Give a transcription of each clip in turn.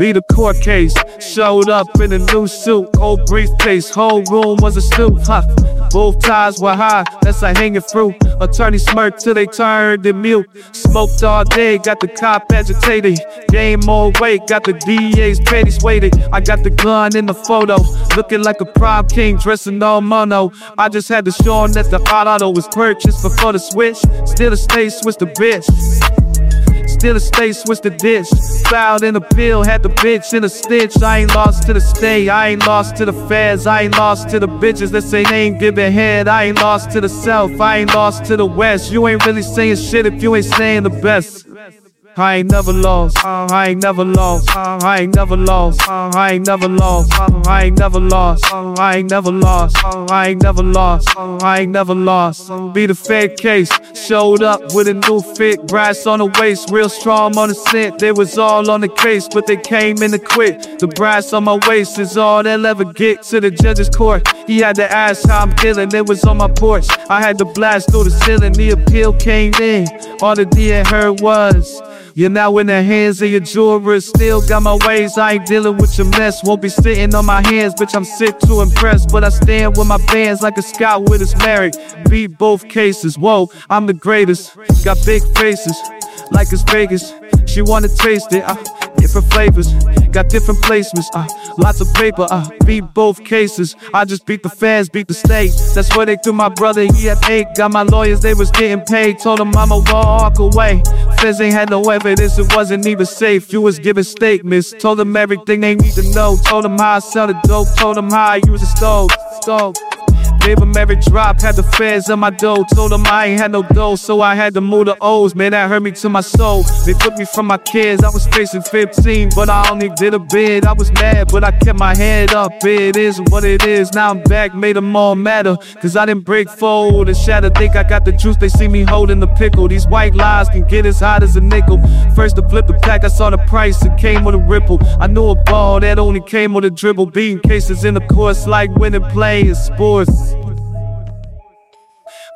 Be the court case. Showed up in a new suit, old briefcase. Whole room was a stoop. Huh. Both ties were high, that's like hanging fruit. Attorney smirked till they turned it mute. Smoked all day, got the cop agitated. Game more weight, got the DA's panties weighted. I got the gun in the photo, looking like a prime king, dressing all mono. I just had to show him that the auto was purchased before the switch. Still a stay switch the bitch. Still a stay switch the dish. Fouled in a pill, had the bitch in a stitch. I ain't lost to the stay, I ain't lost to the feds, I ain't lost to the bitches that say they ain't giving head. I ain't lost to the south, I ain't lost to the west. You ain't really saying shit if you ain't saying the best. I ain't never lost. Uh, I ain't never lost. Uh, I ain't never lost. Uh, I ain't never lost. I ain't never lost. I ain't never lost. I ain't never lost. I ain't never lost. Be the fed case. Showed up with a new fit. Brass on the waist. Real strong on the scent. They was all on the case, but they came in to quit. The brass on my waist is all they'll ever get to the judge's court. He had to ask how I'm feeling. It was on my porch. I had to blast through the ceiling. The appeal came in. All the D had heard was. You're now in the hands of your jurors. Still got my ways, I ain't dealing with your mess. Won't be sitting on my hands, bitch. I'm sick to impress. But I stand with my bands like a scout with his married. Beat both cases. Whoa, I'm the greatest. Got big faces, like it's Vegas. She wanna taste it. Uh, different flavors, got different placements. Uh, lots of paper, uh, beat both cases. I just beat the fans, beat the state. That's what they threw my brother. He had eight. Got my lawyers, they was getting paid. Told him I'ma walk away. Feds ain't had no evidence, it wasn't even safe. You was giving statements. Told them everything they need to know. Told them how I sell the dope. Told them how I use the stove. Stove. Gave him every drop, had the feds on my dough. Told him I ain't had no dough, so I had to move the O's. Man, that hurt me to my soul. They took me from my kids, I was facing 15, but I only did a bid. I was mad, but I kept my head up. It is what it is. Now I'm back, made them all matter. Cause I didn't break fold and shatter. Think I got the juice, they see me holding the pickle. These white lies can get as hot as a nickel. First to flip the pack, I saw the price, it came with a ripple. I knew a ball that only came with a dribble. Beating cases in the course like winning play sports.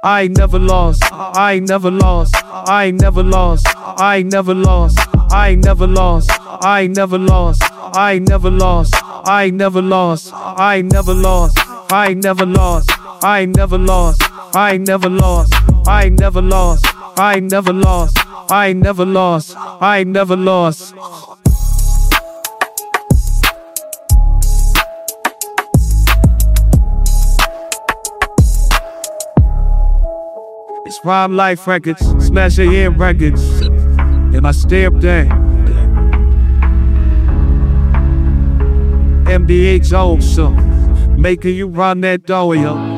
I never lost. I never lost. I never lost. I never lost. I never lost. I never lost. I never lost. I never lost. I never lost. I never lost. I never lost. I never lost. I never lost. I never lost. I never lost. I never lost. It's Prime Life Records, Smash A Records, and my stamp day. MDH also, making you run that dough, yo.